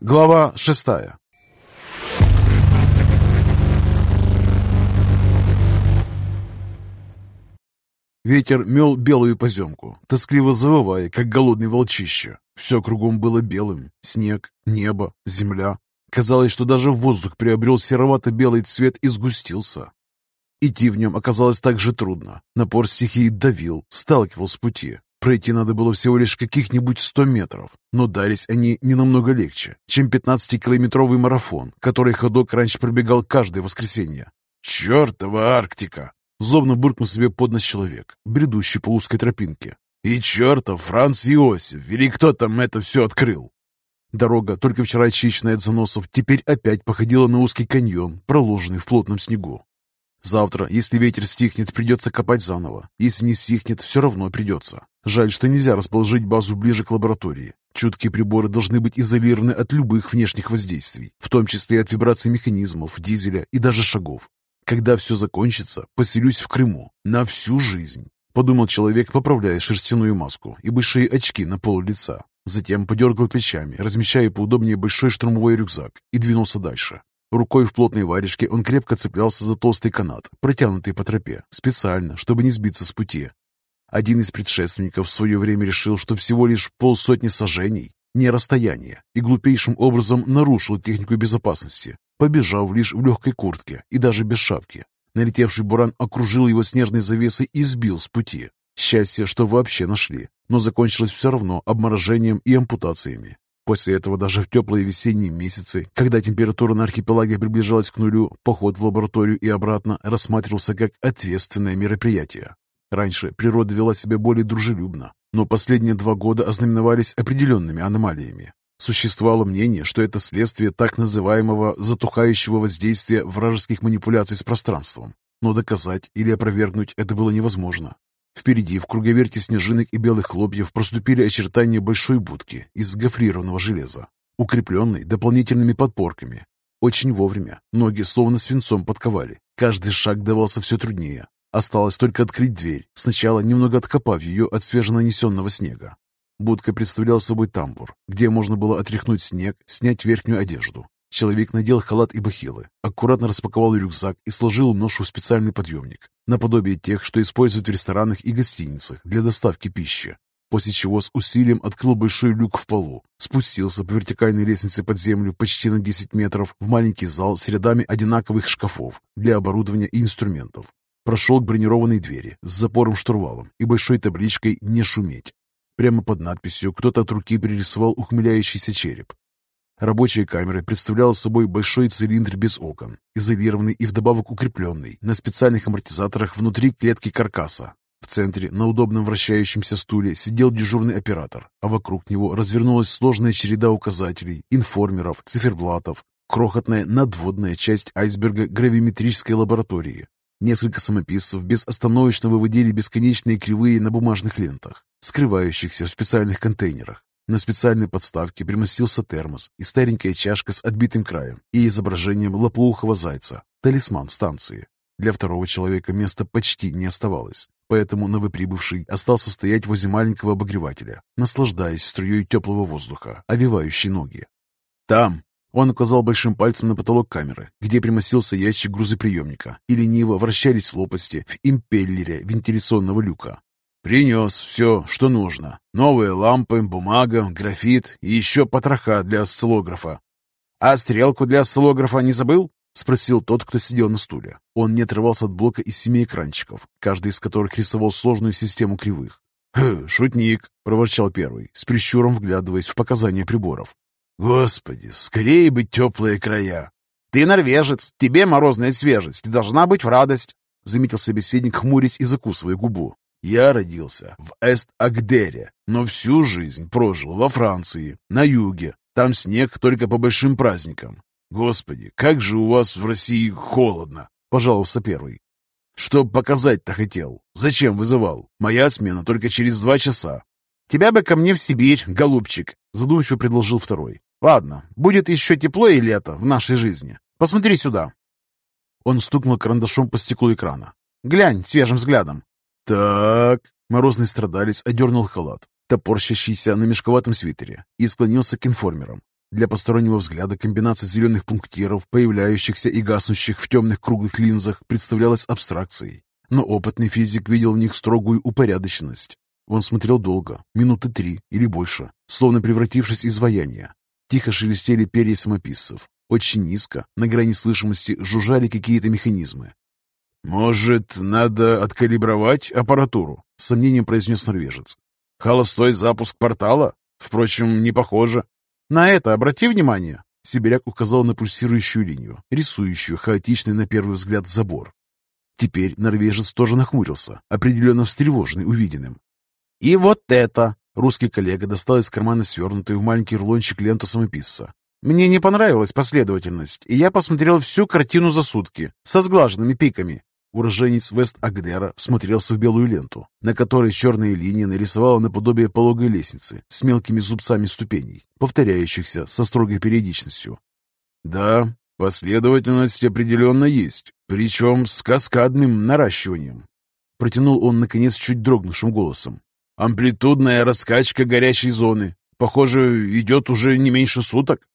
Глава шестая Ветер мел белую поземку, тоскливо завывая, как голодный волчище. Все кругом было белым. Снег, небо, земля. Казалось, что даже воздух приобрел серовато-белый цвет и сгустился. Идти в нем оказалось так же трудно. Напор стихии давил, сталкивал с пути. Пройти надо было всего лишь каких-нибудь сто метров, но дались они не намного легче, чем 15-километровый марафон, который ходок раньше пробегал каждое воскресенье. «Чертова Арктика!» Злобно буркнул себе под нос человек, бредущий по узкой тропинке. «И чертов Франц Иосиф! Или кто там это все открыл?» Дорога, только вчера очищенная от заносов, теперь опять походила на узкий каньон, проложенный в плотном снегу. Завтра, если ветер стихнет, придется копать заново. Если не стихнет, все равно придется. Жаль, что нельзя расположить базу ближе к лаборатории. Чуткие приборы должны быть изолированы от любых внешних воздействий, в том числе и от вибраций механизмов, дизеля и даже шагов. Когда все закончится, поселюсь в Крыму. На всю жизнь. Подумал человек, поправляя шерстяную маску и большие очки на пол лица. Затем подергал плечами, размещая поудобнее большой штурмовой рюкзак, и двинулся дальше. Рукой в плотной варежке он крепко цеплялся за толстый канат, протянутый по тропе, специально, чтобы не сбиться с пути. Один из предшественников в свое время решил, что всего лишь полсотни сажений – не расстояние, и глупейшим образом нарушил технику безопасности, побежав лишь в легкой куртке и даже без шапки. Налетевший буран окружил его снежной завесой и сбил с пути. Счастье, что вообще нашли, но закончилось все равно обморожением и ампутациями. После этого даже в теплые весенние месяцы, когда температура на архипелаге приближалась к нулю, поход в лабораторию и обратно рассматривался как ответственное мероприятие. Раньше природа вела себя более дружелюбно, но последние два года ознаменовались определенными аномалиями. Существовало мнение, что это следствие так называемого затухающего воздействия вражеских манипуляций с пространством, но доказать или опровергнуть это было невозможно. Впереди, в круговерте снежинок и белых хлопьев, проступили очертания большой будки из гофрированного железа, укрепленной дополнительными подпорками. Очень вовремя. Ноги словно свинцом подковали. Каждый шаг давался все труднее. Осталось только открыть дверь, сначала немного откопав ее от свеженанесенного снега. Будка представляла собой тамбур, где можно было отряхнуть снег, снять верхнюю одежду. Человек надел халат и бахилы, аккуратно распаковал рюкзак и сложил ношу в специальный подъемник, наподобие тех, что используют в ресторанах и гостиницах для доставки пищи. После чего с усилием открыл большой люк в полу, спустился по вертикальной лестнице под землю почти на 10 метров в маленький зал с рядами одинаковых шкафов для оборудования и инструментов. Прошел к бронированной двери с запором-штурвалом и большой табличкой «Не шуметь». Прямо под надписью кто-то от руки пририсовал ухмыляющийся череп. Рабочая камера представляла собой большой цилиндр без окон, изолированный и вдобавок укрепленный на специальных амортизаторах внутри клетки каркаса. В центре на удобном вращающемся стуле сидел дежурный оператор, а вокруг него развернулась сложная череда указателей, информеров, циферблатов, крохотная надводная часть айсберга гравиметрической лаборатории. Несколько самописцев безостановочно выводили бесконечные кривые на бумажных лентах, скрывающихся в специальных контейнерах. На специальной подставке примостился термос и старенькая чашка с отбитым краем и изображением лоплоухого зайца, талисман станции. Для второго человека места почти не оставалось, поэтому новоприбывший остался стоять возле маленького обогревателя, наслаждаясь струей теплого воздуха, овивающей ноги. «Там!» Он указал большим пальцем на потолок камеры, где примостился ящик грузоприемника, и лениво вращались лопасти в импеллере вентиляционного люка. «Принес все, что нужно. Новые лампы, бумага, графит и еще потроха для осциллографа». «А стрелку для осциллографа не забыл?» — спросил тот, кто сидел на стуле. Он не отрывался от блока из семи экранчиков, каждый из которых рисовал сложную систему кривых. «Хм, «Шутник», — проворчал первый, с прищуром вглядываясь в показания приборов. Господи, скорее бы теплые края. Ты норвежец, тебе морозная свежесть должна быть в радость, заметил собеседник, хмурясь и закусывая губу. Я родился в Эст-Агдере, но всю жизнь прожил во Франции, на юге. Там снег только по большим праздникам. Господи, как же у вас в России холодно, пожаловался первый. Что показать-то хотел? Зачем вызывал? Моя смена только через два часа. Тебя бы ко мне в Сибирь, голубчик, задумчиво предложил второй. Ладно, будет еще тепло и лето в нашей жизни. Посмотри сюда. Он стукнул карандашом по стеклу экрана. Глянь свежим взглядом. Так, морозный страдалец одернул халат, топорщащийся на мешковатом свитере, и склонился к информерам. Для постороннего взгляда комбинация зеленых пунктиров, появляющихся и гаснущих в темных круглых линзах, представлялась абстракцией. Но опытный физик видел в них строгую упорядоченность. Он смотрел долго, минуты три или больше, словно превратившись из вояния. Тихо шелестели перья самописцев. Очень низко, на грани слышимости, жужжали какие-то механизмы. «Может, надо откалибровать аппаратуру?» — с сомнением произнес норвежец. «Холостой запуск портала? Впрочем, не похоже». «На это обрати внимание!» Сибиряк указал на пульсирующую линию, рисующую хаотичный на первый взгляд забор. Теперь норвежец тоже нахмурился, определенно встревоженный увиденным. «И вот это!» Русский коллега достал из кармана свернутую в маленький рулончик ленту самописца. «Мне не понравилась последовательность, и я посмотрел всю картину за сутки, со сглаженными пиками. Уроженец Вест-Агдера всмотрелся в белую ленту, на которой черная линия нарисовала наподобие пологой лестницы с мелкими зубцами ступеней, повторяющихся со строгой периодичностью. «Да, последовательность определенно есть, причем с каскадным наращиванием», протянул он, наконец, чуть дрогнувшим голосом. «Амплитудная раскачка горячей зоны. Похоже, идет уже не меньше суток».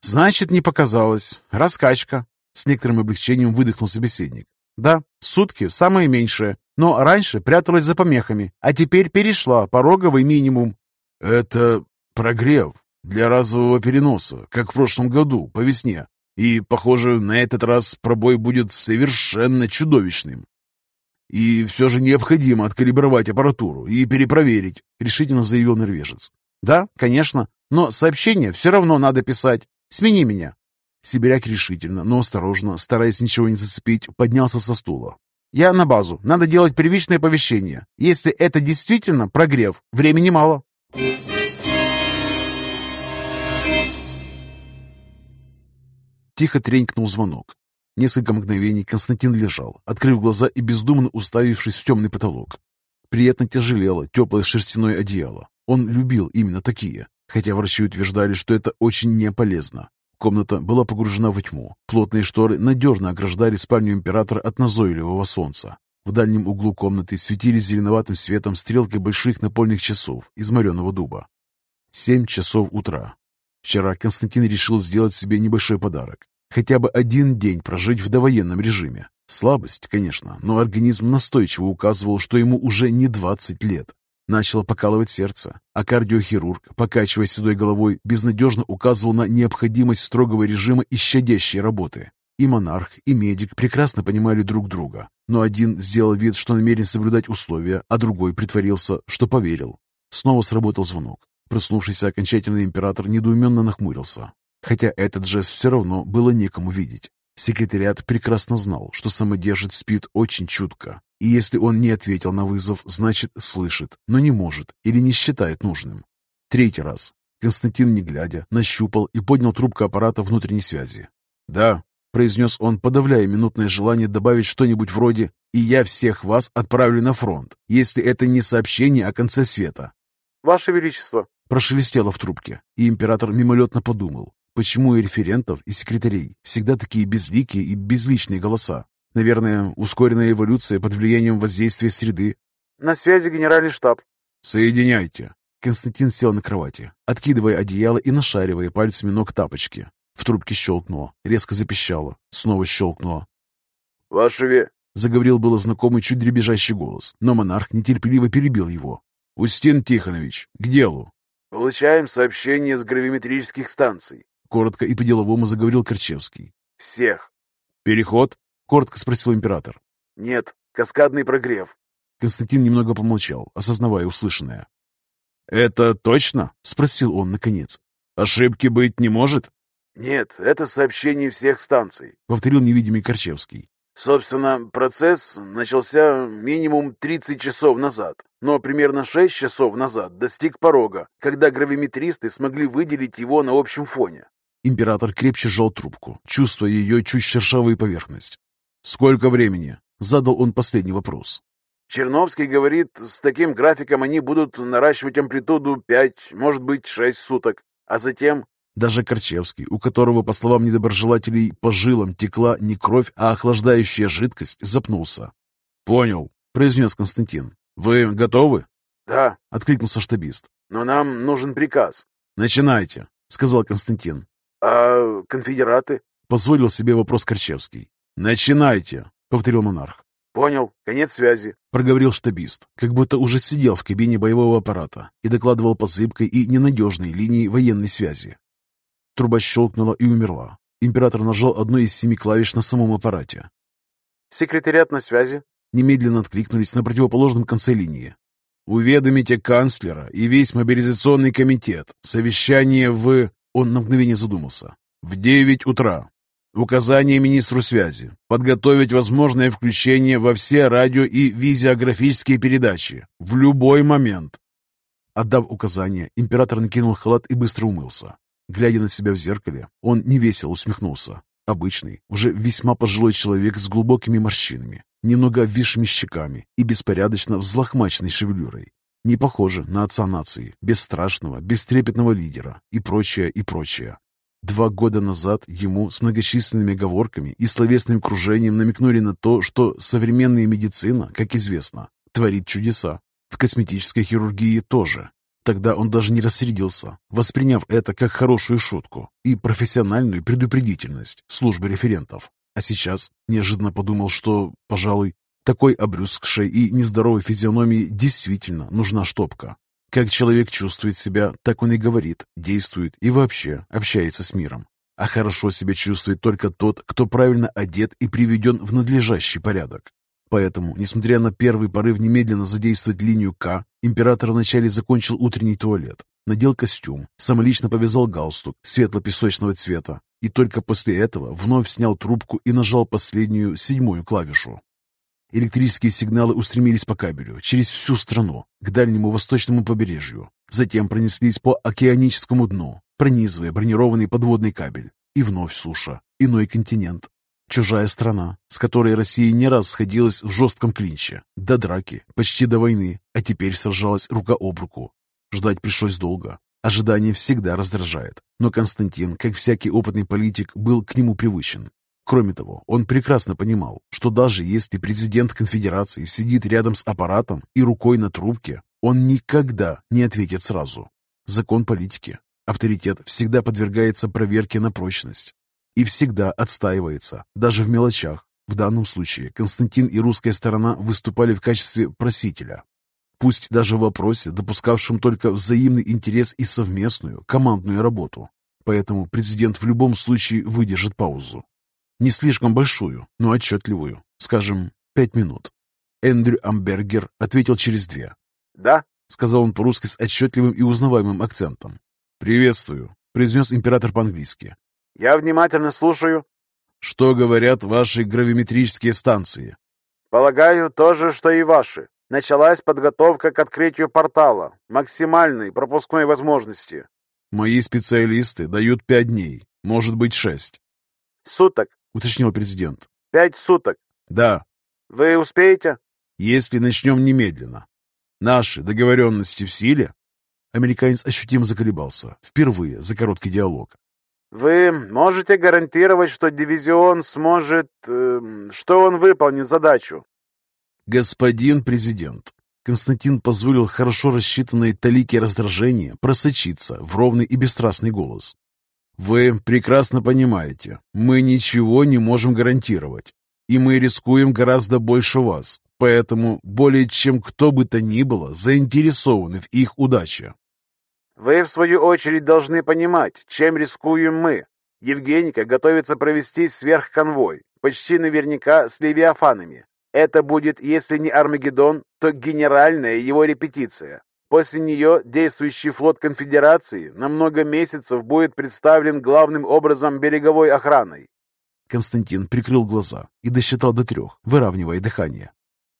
«Значит, не показалось. Раскачка», — с некоторым облегчением выдохнул собеседник. Да, сутки самое меньшее, но раньше пряталась за помехами, а теперь перешла пороговый минимум. Это прогрев для разового переноса, как в прошлом году, по весне. И, похоже, на этот раз пробой будет совершенно чудовищным. И все же необходимо откалибровать аппаратуру и перепроверить, решительно заявил норвежец. Да, конечно, но сообщение все равно надо писать. Смени меня. Сибиряк решительно, но осторожно, стараясь ничего не зацепить, поднялся со стула. «Я на базу. Надо делать первичное оповещение. Если это действительно прогрев, времени мало». Тихо тренькнул звонок. Несколько мгновений Константин лежал, открыв глаза и бездумно уставившись в темный потолок. Приятно тяжелело теплое шерстяное одеяло. Он любил именно такие, хотя врачи утверждали, что это очень не полезно. Комната была погружена во тьму. Плотные шторы надежно ограждали спальню императора от назойливого солнца. В дальнем углу комнаты светились зеленоватым светом стрелки больших напольных часов из мореного дуба. Семь часов утра. Вчера Константин решил сделать себе небольшой подарок. Хотя бы один день прожить в довоенном режиме. Слабость, конечно, но организм настойчиво указывал, что ему уже не 20 лет. Начало покалывать сердце, а кардиохирург, покачивая седой головой, безнадежно указывал на необходимость строгого режима и щадящей работы. И монарх, и медик прекрасно понимали друг друга, но один сделал вид, что намерен соблюдать условия, а другой притворился, что поверил. Снова сработал звонок. Проснувшийся окончательный император недоуменно нахмурился, хотя этот жест все равно было некому видеть. Секретариат прекрасно знал, что самодержец спит очень чутко, и если он не ответил на вызов, значит слышит, но не может или не считает нужным. Третий раз. Константин, не глядя, нащупал и поднял трубку аппарата внутренней связи. «Да», — произнес он, подавляя минутное желание добавить что-нибудь вроде «И я всех вас отправлю на фронт, если это не сообщение о конце света». «Ваше Величество», — прошелестело в трубке, и император мимолетно подумал, почему у референтов и секретарей всегда такие безликие и безличные голоса. Наверное, ускоренная эволюция под влиянием воздействия среды. На связи генеральный штаб. Соединяйте. Константин сел на кровати, откидывая одеяло и нашаривая пальцами ног тапочки. В трубке щелкнуло, резко запищало, снова щелкнуло. «Ваше ве...» — заговорил было знакомый чуть дребезжащий голос, но монарх нетерпеливо перебил его. «Устин Тихонович, к делу!» «Получаем сообщение с гравиметрических станций», — коротко и по-деловому заговорил Корчевский. «Всех». «Переход?» — коротко спросил император. «Нет, каскадный прогрев». Константин немного помолчал, осознавая услышанное. «Это точно?» — спросил он наконец. «Ошибки быть не может?» «Нет, это сообщение всех станций», — повторил невидимый Корчевский. «Собственно, процесс начался минимум 30 часов назад, но примерно 6 часов назад достиг порога, когда гравиметристы смогли выделить его на общем фоне». Император крепче сжал трубку, чувствуя ее чуть шершавую поверхность. «Сколько времени?» — задал он последний вопрос. Черновский говорит, с таким графиком они будут наращивать амплитуду 5, может быть, 6 суток, а затем... Даже Корчевский, у которого, по словам недоброжелателей, по жилам текла не кровь, а охлаждающая жидкость, запнулся. «Понял», — произнес Константин. «Вы готовы?» «Да», — откликнулся штабист. «Но нам нужен приказ». «Начинайте». — сказал Константин. «А конфедераты?» — позволил себе вопрос Корчевский. «Начинайте», — повторил монарх. «Понял. Конец связи», — проговорил штабист, как будто уже сидел в кабине боевого аппарата и докладывал по зыбкой и ненадежной линии военной связи. Труба щелкнула и умерла. Император нажал одну из семи клавиш на самом аппарате. «Секретариат на связи», Немедленно откликнулись на противоположном конце линии. «Уведомите канцлера и весь мобилизационный комитет. Совещание в...» Он на мгновение задумался. «В девять утра. Указание министру связи. Подготовить возможное включение во все радио и визиографические передачи. В любой момент». Отдав указание, император накинул халат и быстро умылся. Глядя на себя в зеркале, он невесело усмехнулся. Обычный, уже весьма пожилой человек с глубокими морщинами, немного обвисшими щеками и беспорядочно взлохмаченной шевелюрой. Не похоже на отца нации, бесстрашного, бестрепетного лидера и прочее, и прочее. Два года назад ему с многочисленными оговорками и словесным кружением намекнули на то, что современная медицина, как известно, творит чудеса. В косметической хирургии тоже. Тогда он даже не рассердился, восприняв это как хорошую шутку и профессиональную предупредительность службы референтов. А сейчас неожиданно подумал, что, пожалуй, такой обрюзгшей и нездоровой физиономии действительно нужна штопка. Как человек чувствует себя, так он и говорит, действует и вообще общается с миром. А хорошо себя чувствует только тот, кто правильно одет и приведен в надлежащий порядок. Поэтому, несмотря на первый порыв немедленно задействовать линию К, император вначале закончил утренний туалет, надел костюм, самолично повязал галстук светло-песочного цвета и только после этого вновь снял трубку и нажал последнюю, седьмую клавишу. Электрические сигналы устремились по кабелю через всю страну, к дальнему восточному побережью. Затем пронеслись по океаническому дну, пронизывая бронированный подводный кабель. И вновь суша, иной континент, Чужая страна, с которой Россия не раз сходилась в жестком клинче, до драки, почти до войны, а теперь сражалась рука об руку. Ждать пришлось долго. Ожидание всегда раздражает, но Константин, как всякий опытный политик, был к нему привычен. Кроме того, он прекрасно понимал, что даже если президент конфедерации сидит рядом с аппаратом и рукой на трубке, он никогда не ответит сразу. Закон политики. Авторитет всегда подвергается проверке на прочность и всегда отстаивается, даже в мелочах. В данном случае Константин и русская сторона выступали в качестве просителя. Пусть даже в вопросе, допускавшем только взаимный интерес и совместную командную работу. Поэтому президент в любом случае выдержит паузу. Не слишком большую, но отчетливую. Скажем, пять минут. Эндрю Амбергер ответил через две. «Да», — сказал он по-русски с отчетливым и узнаваемым акцентом. «Приветствую», — произнес император по-английски. «Я внимательно слушаю». «Что говорят ваши гравиметрические станции?» «Полагаю, то же, что и ваши. Началась подготовка к открытию портала, максимальной пропускной возможности». «Мои специалисты дают пять дней, может быть шесть». «Суток», — уточнил президент. «Пять суток». «Да». «Вы успеете?» «Если начнем немедленно. Наши договоренности в силе?» Американец ощутимо заколебался, впервые за короткий диалог. Вы можете гарантировать, что дивизион сможет... Э, что он выполнит задачу? Господин президент, Константин позволил хорошо рассчитанной талике раздражения просочиться в ровный и бесстрастный голос. «Вы прекрасно понимаете, мы ничего не можем гарантировать, и мы рискуем гораздо больше вас, поэтому более чем кто бы то ни было заинтересованы в их удаче. Вы, в свою очередь, должны понимать, чем рискуем мы. Евгеника готовится провести сверхконвой, почти наверняка с левиафанами. Это будет, если не Армагеддон, то генеральная его репетиция. После нее действующий флот конфедерации на много месяцев будет представлен главным образом береговой охраной. Константин прикрыл глаза и досчитал до трех, выравнивая дыхание.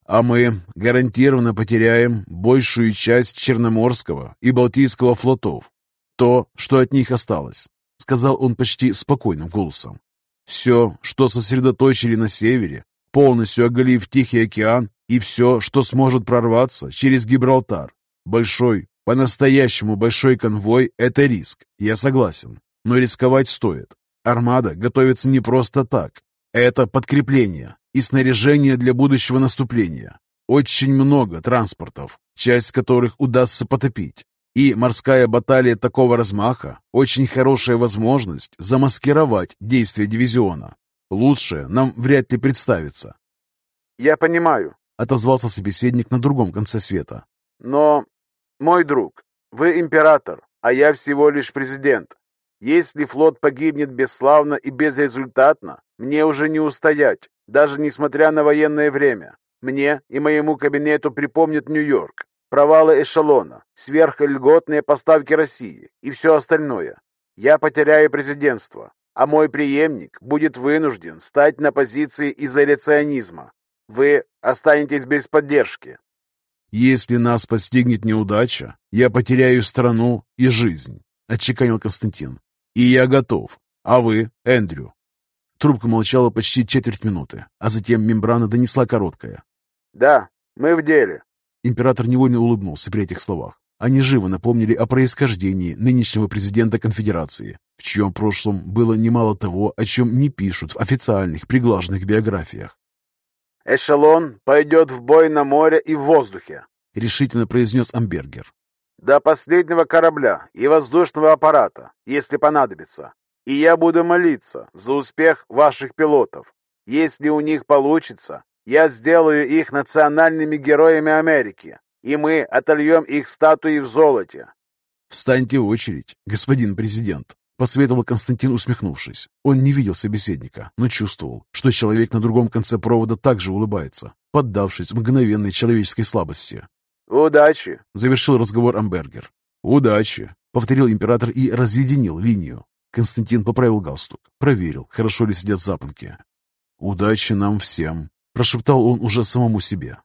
А мы гарантированно потеряем большую часть Черноморского и Балтийского флотов. То, что от них осталось, сказал он почти спокойным голосом. Все, что сосредоточили на севере, полностью оголив Тихий океан, и все, что сможет прорваться через Гибралтар. Большой, по-настоящему большой конвой – это риск, я согласен. Но рисковать стоит. Армада готовится не просто так. Это подкрепление, и снаряжение для будущего наступления. Очень много транспортов, часть которых удастся потопить. И морская баталия такого размаха – очень хорошая возможность замаскировать действия дивизиона. Лучше нам вряд ли представится. «Я понимаю», – отозвался собеседник на другом конце света. «Но, мой друг, вы император, а я всего лишь президент. Если флот погибнет бесславно и безрезультатно, мне уже не устоять, даже несмотря на военное время. Мне и моему кабинету припомнят Нью-Йорк, провалы эшелона, сверхльготные поставки России и все остальное. Я потеряю президентство, а мой преемник будет вынужден стать на позиции изоляционизма. Вы останетесь без поддержки. Если нас постигнет неудача, я потеряю страну и жизнь, отчеканил Константин. И я готов. А вы, Эндрю? Трубка молчала почти четверть минуты, а затем мембрана донесла короткое. Да, мы в деле. Император невольно улыбнулся при этих словах. Они живо напомнили о происхождении нынешнего президента конфедерации, в чьем прошлом было немало того, о чем не пишут в официальных приглаженных биографиях. «Эшелон пойдет в бой на море и в воздухе», — решительно произнес Амбергер. «До последнего корабля и воздушного аппарата, если понадобится. И я буду молиться за успех ваших пилотов. Если у них получится, я сделаю их национальными героями Америки, и мы отольем их статуи в золоте. «Встаньте в очередь, господин президент», — посоветовал Константин, усмехнувшись. Он не видел собеседника, но чувствовал, что человек на другом конце провода также улыбается, поддавшись мгновенной человеческой слабости. «Удачи!» — завершил разговор Амбергер. «Удачи!» — повторил император и разъединил линию. Константин поправил галстук, проверил, хорошо ли сидят запонки. «Удачи нам всем!» Прошептал он уже самому себе.